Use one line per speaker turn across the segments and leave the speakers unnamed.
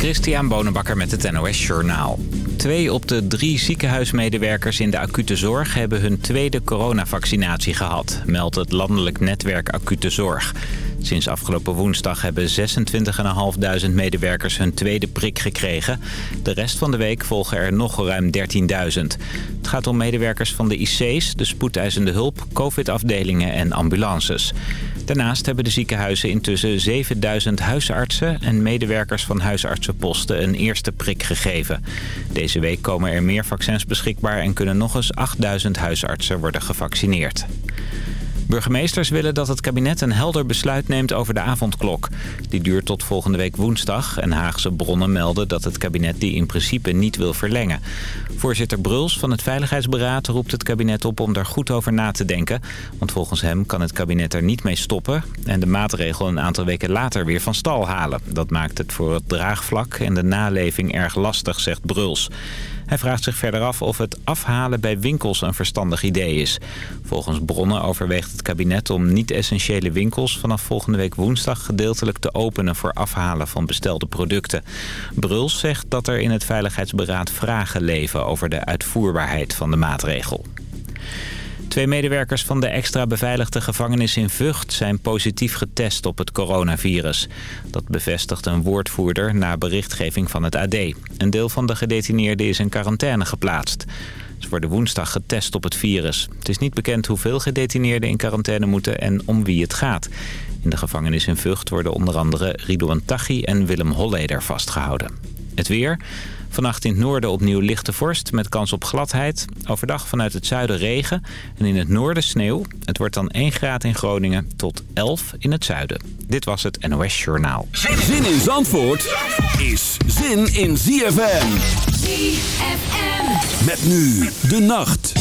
Christian Bonenbakker met het NOS Journaal. Twee op de drie ziekenhuismedewerkers in de acute zorg... hebben hun tweede coronavaccinatie gehad, meldt het landelijk netwerk acute zorg. Sinds afgelopen woensdag hebben 26.500 medewerkers hun tweede prik gekregen. De rest van de week volgen er nog ruim 13.000. Het gaat om medewerkers van de IC's, de spoedeisende hulp, covid-afdelingen en ambulances. Daarnaast hebben de ziekenhuizen intussen 7000 huisartsen en medewerkers van huisartsenposten een eerste prik gegeven. Deze week komen er meer vaccins beschikbaar en kunnen nog eens 8000 huisartsen worden gevaccineerd. Burgemeesters willen dat het kabinet een helder besluit neemt over de avondklok. Die duurt tot volgende week woensdag en Haagse bronnen melden dat het kabinet die in principe niet wil verlengen. Voorzitter Bruls van het Veiligheidsberaad roept het kabinet op om daar goed over na te denken. Want volgens hem kan het kabinet er niet mee stoppen en de maatregel een aantal weken later weer van stal halen. Dat maakt het voor het draagvlak en de naleving erg lastig, zegt Bruls. Hij vraagt zich verder af of het afhalen bij winkels een verstandig idee is. Volgens bronnen overweegt het kabinet om niet-essentiële winkels... vanaf volgende week woensdag gedeeltelijk te openen voor afhalen van bestelde producten. Bruls zegt dat er in het Veiligheidsberaad vragen leven over de uitvoerbaarheid van de maatregel. Twee medewerkers van de extra beveiligde gevangenis in Vught zijn positief getest op het coronavirus. Dat bevestigt een woordvoerder na berichtgeving van het AD. Een deel van de gedetineerden is in quarantaine geplaatst. Ze worden woensdag getest op het virus. Het is niet bekend hoeveel gedetineerden in quarantaine moeten en om wie het gaat. In de gevangenis in Vught worden onder andere Ridouan Taghi en Willem Holleder vastgehouden. Het weer... Vannacht in het noorden opnieuw lichte vorst met kans op gladheid. Overdag vanuit het zuiden regen en in het noorden sneeuw. Het wordt dan 1 graad in Groningen tot 11 in het zuiden. Dit was het NOS Journaal.
Zin in Zandvoort is zin in ZFM.
ZFM.
Met nu de nacht.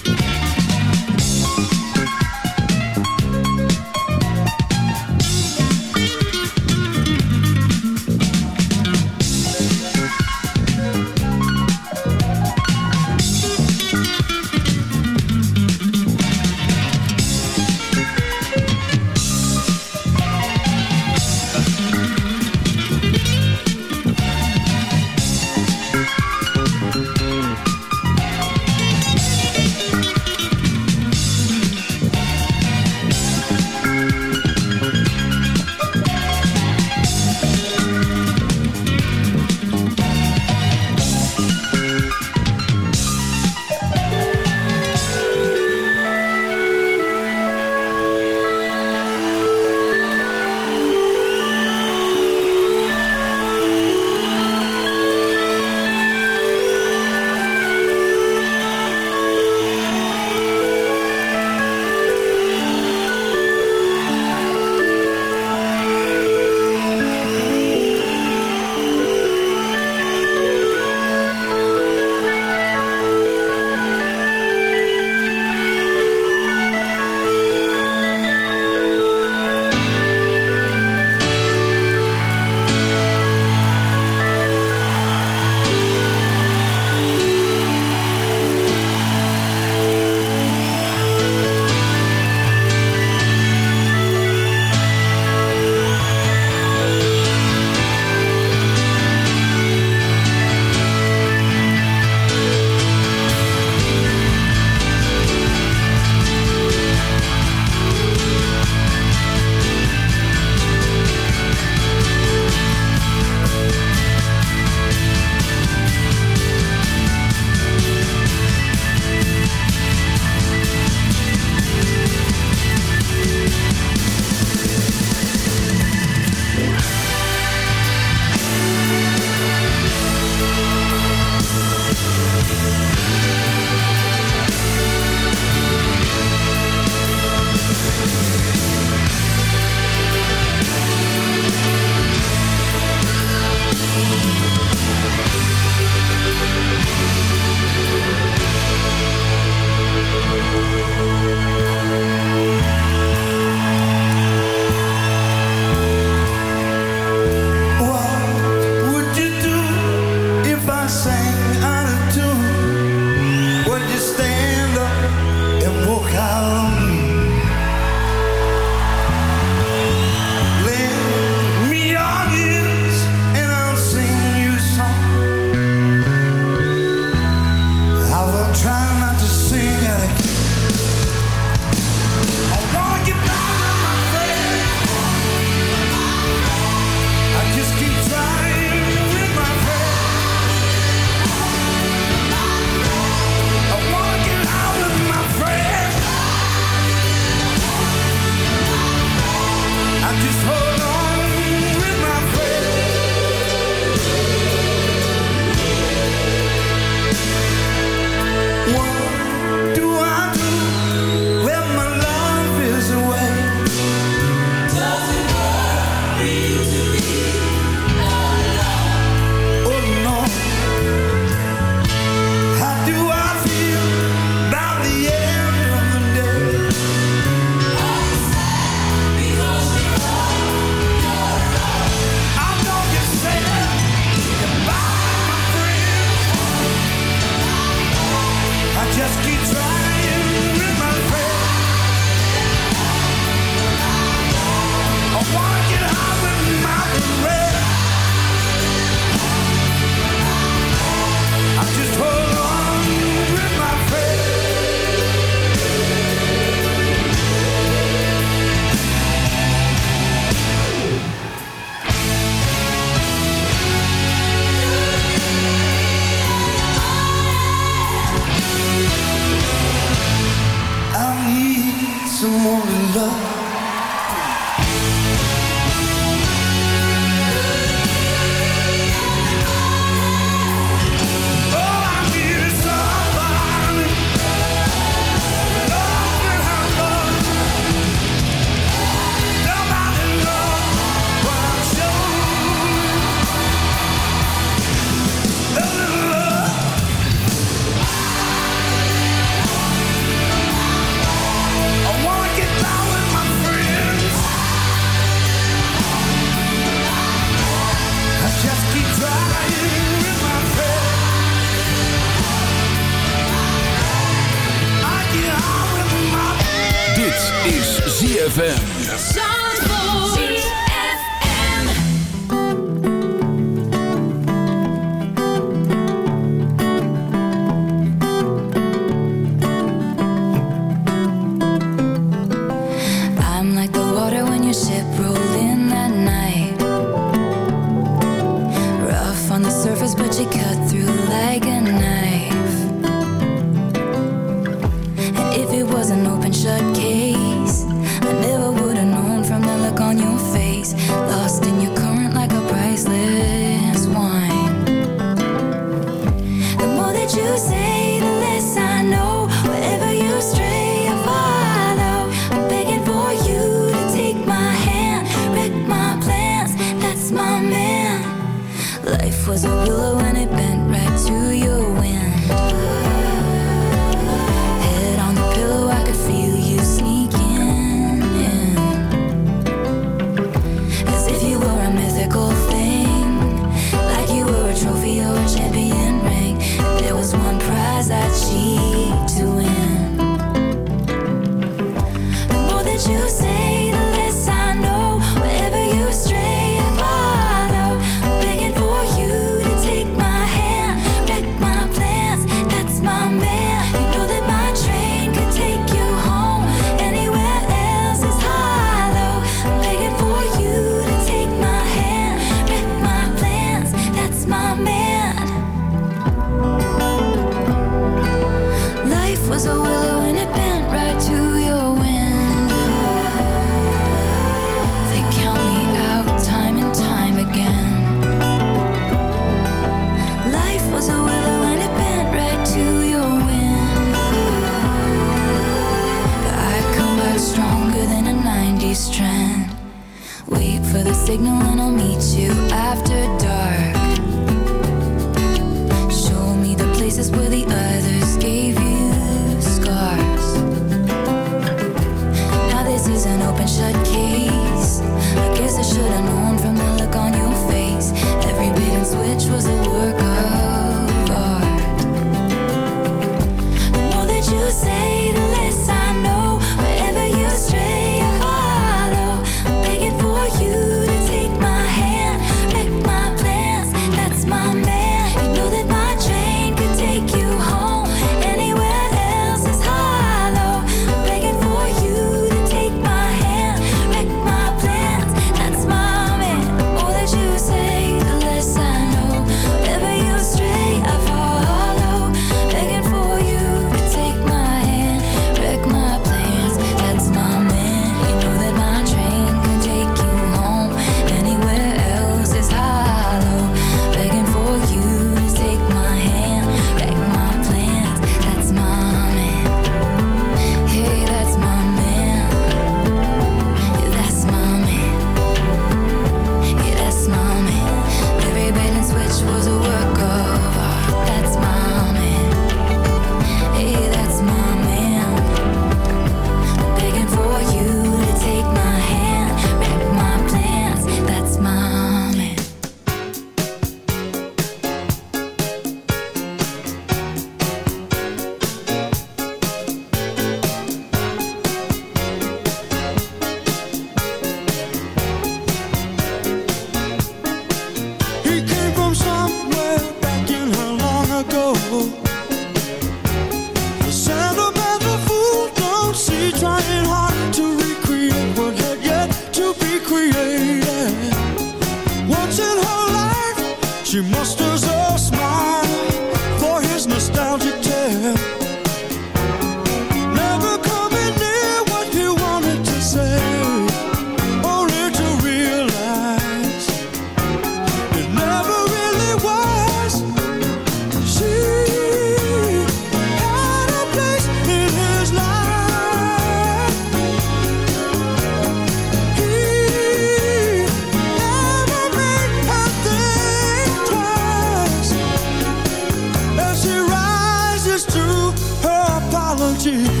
noite.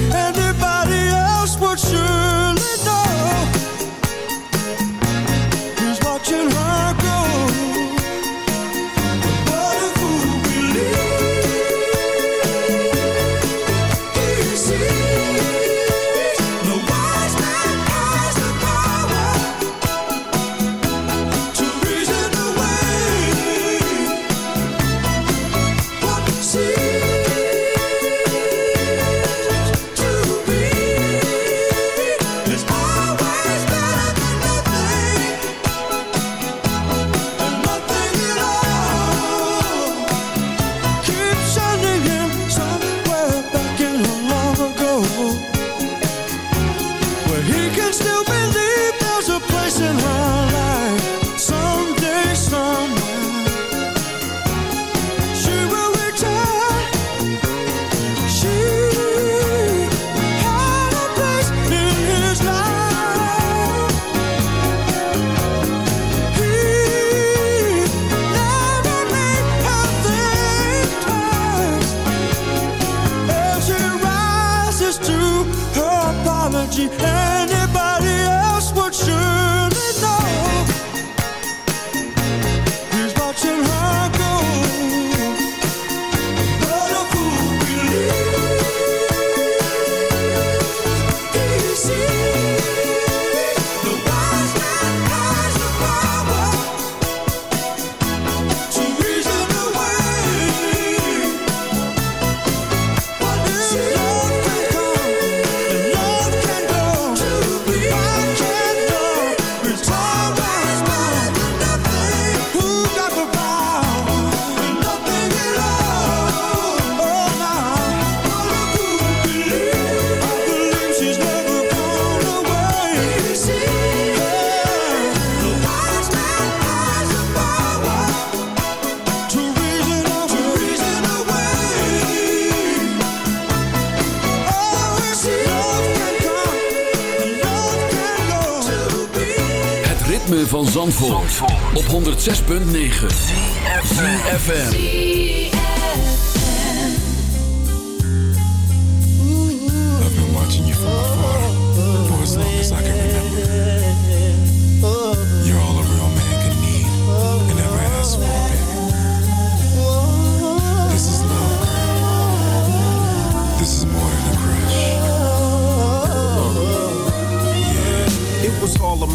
Zandvoort, op 106.9 CFFM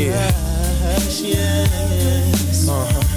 Yeah.
Yes.
Uh-huh.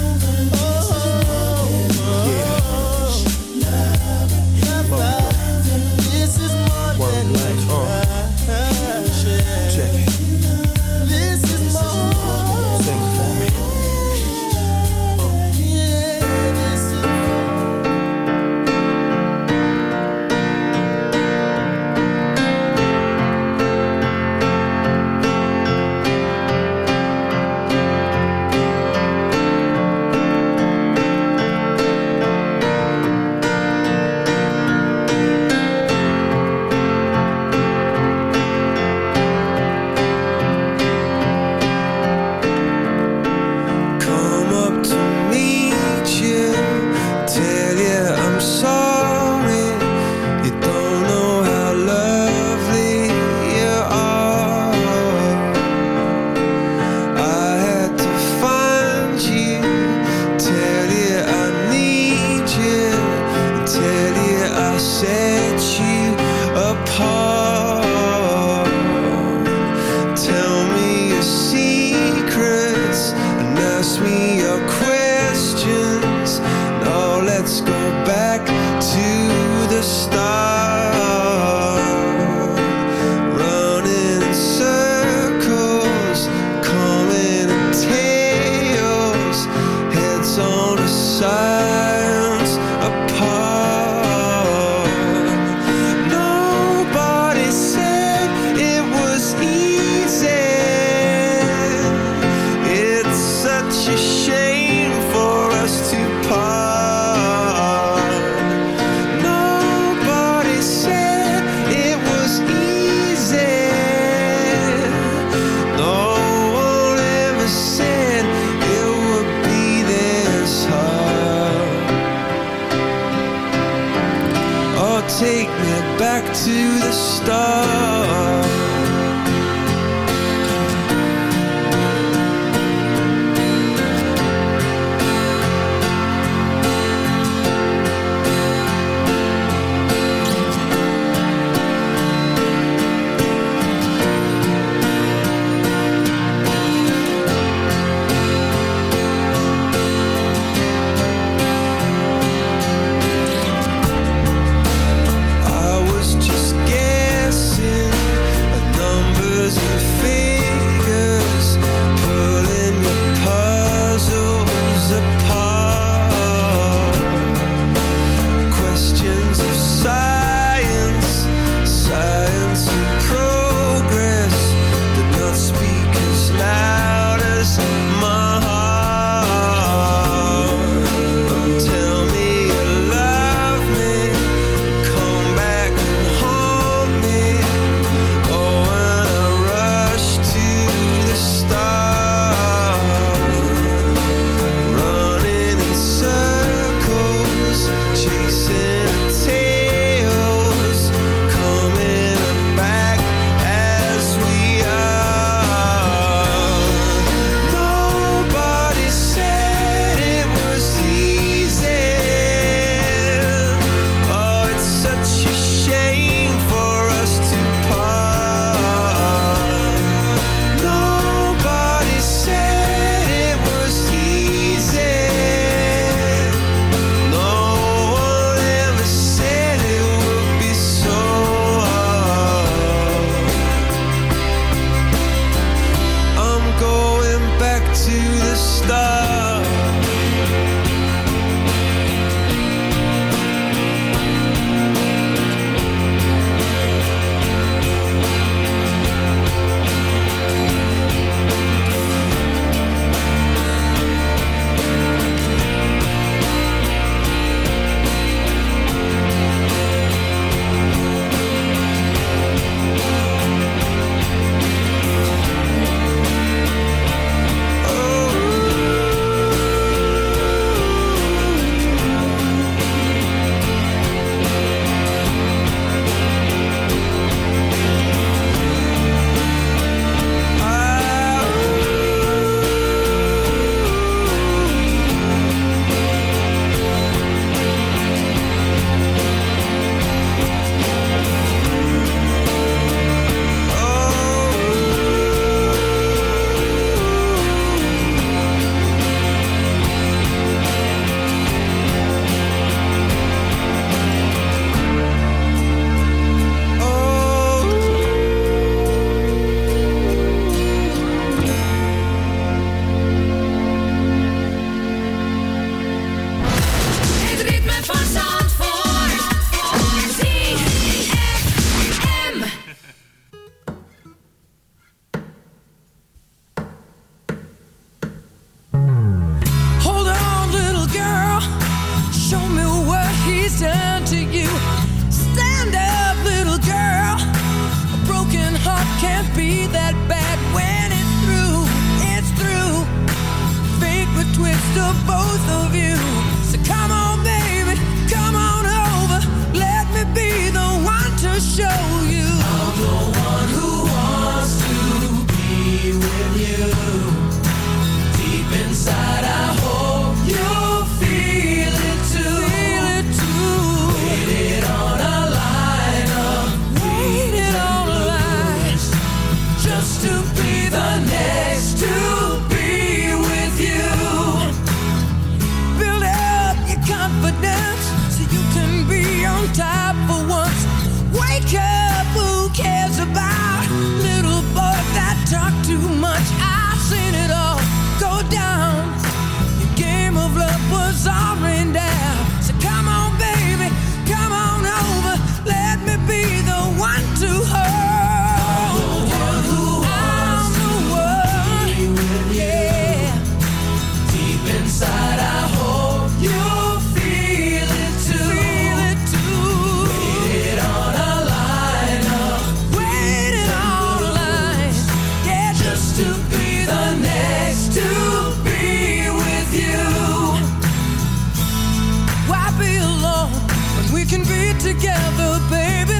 together, baby.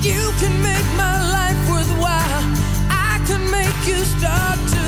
You can make my life worthwhile. I can make you start to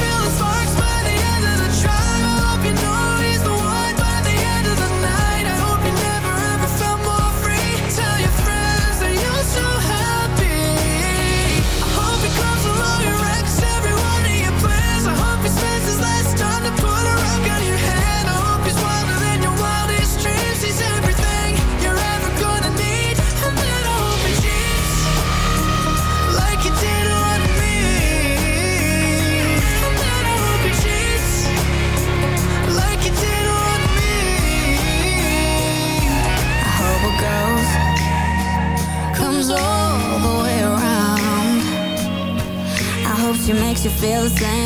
feel the
same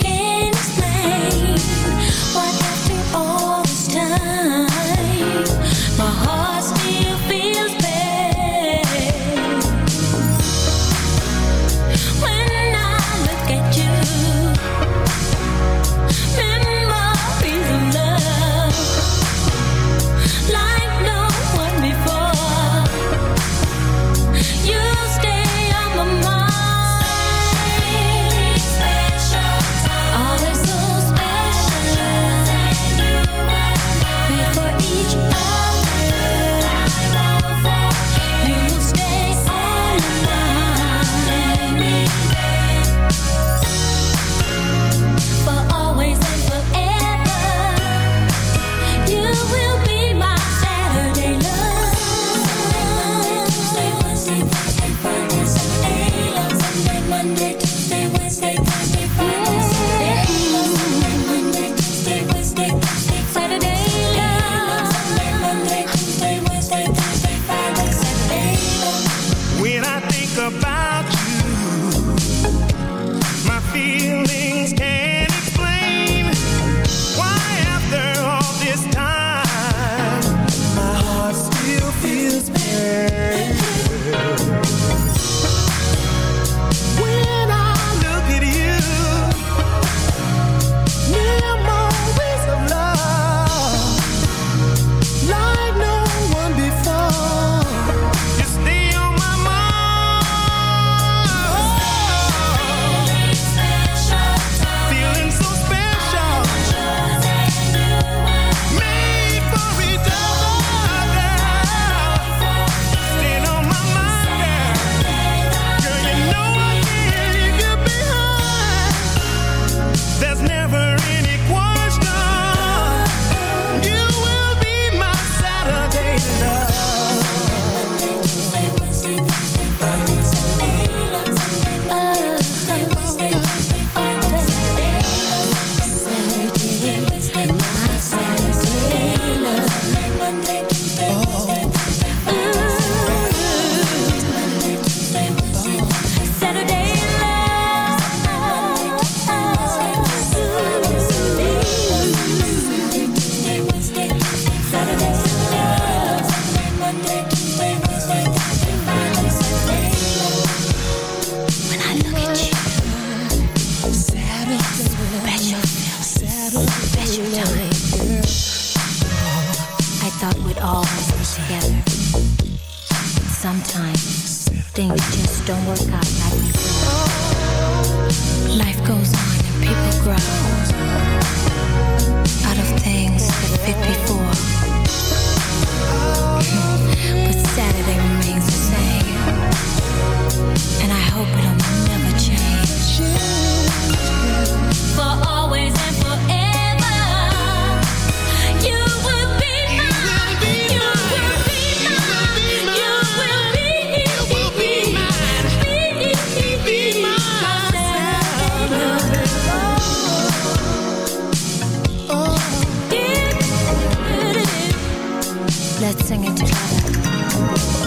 feelings
together.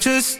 just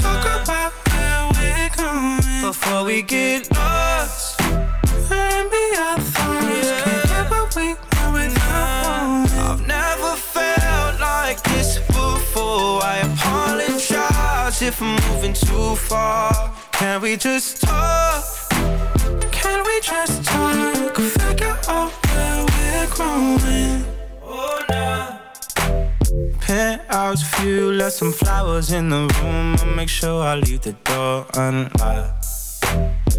before we get lost. Let me out thoughts. Yeah. Can't get what we know without nah, I've never felt like this before. I apologize if I'm moving too far. Can we just talk? Can we just talk? Figure out where we're growing. Oh, nah penthouse view, left some flowers in the room. I make sure I leave the door unlocked.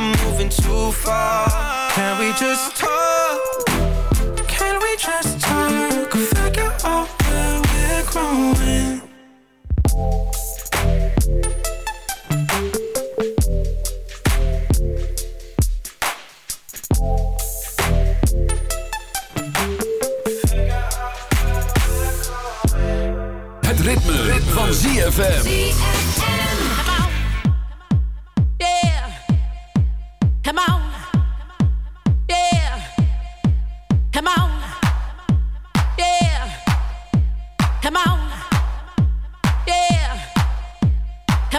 from moving too far. Can we just talk? Can we just talk? Figure out where we're growing.
Het ritme, ritme. van ZFM.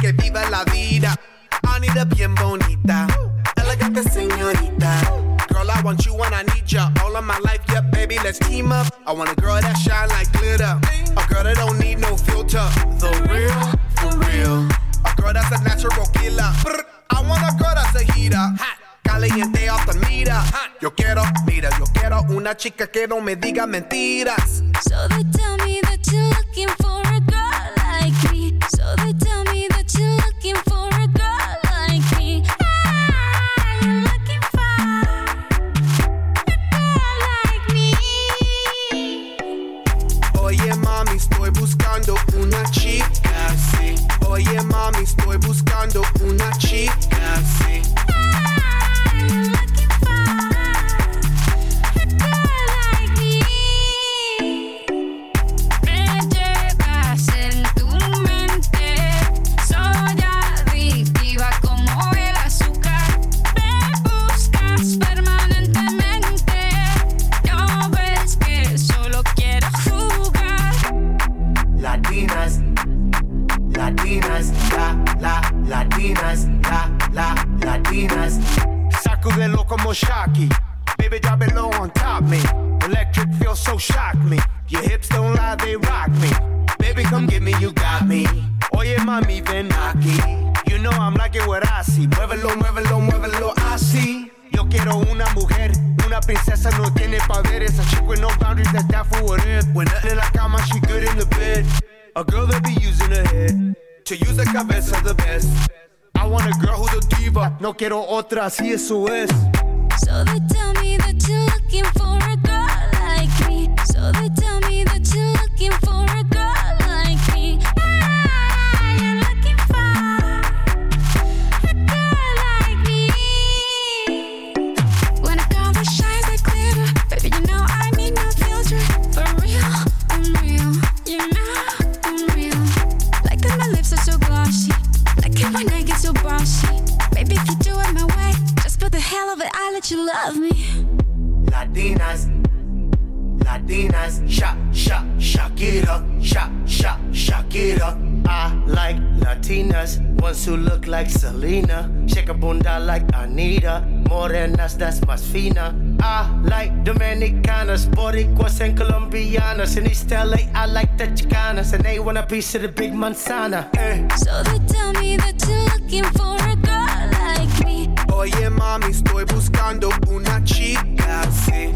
que viva la vida. Anida bien bonita, elegante señorita. Girl, I want you and I need ya. All of my life, yeah, baby, let's team up. I want a girl that shine like glitter. A girl that don't need no filter. The real, for real. A girl that's a natural killer. I want a girl that's a heater. Caliente off the mira. Yo quiero, mira, yo quiero una chica que no me diga mentiras.
So they tell
mami, estoy buscando una chica
shocky. Baby, drop it low on top me. Electric feels so shock me. Your hips don't lie, they rock me. Baby, come get me, you got me. Oye, mami, ven aquí. You know I'm liking what I see. Muévelo, muévelo, muévelo, I see. Yo quiero una mujer, una princesa no tiene paveres. A chick with no boundaries, that's that for what it. When nothing in la cama, she good in the bed. A girl that be using her head to use the cabeza the best. I want a girl who's a diva. No quiero otra, si eso es.
So they tell me that you're looking for a
LA, I like the Chicanas, and they want a piece of the big manzana. Eh.
So they tell me that you're looking for a girl like me.
Oye, mami, estoy buscando una chica
sí.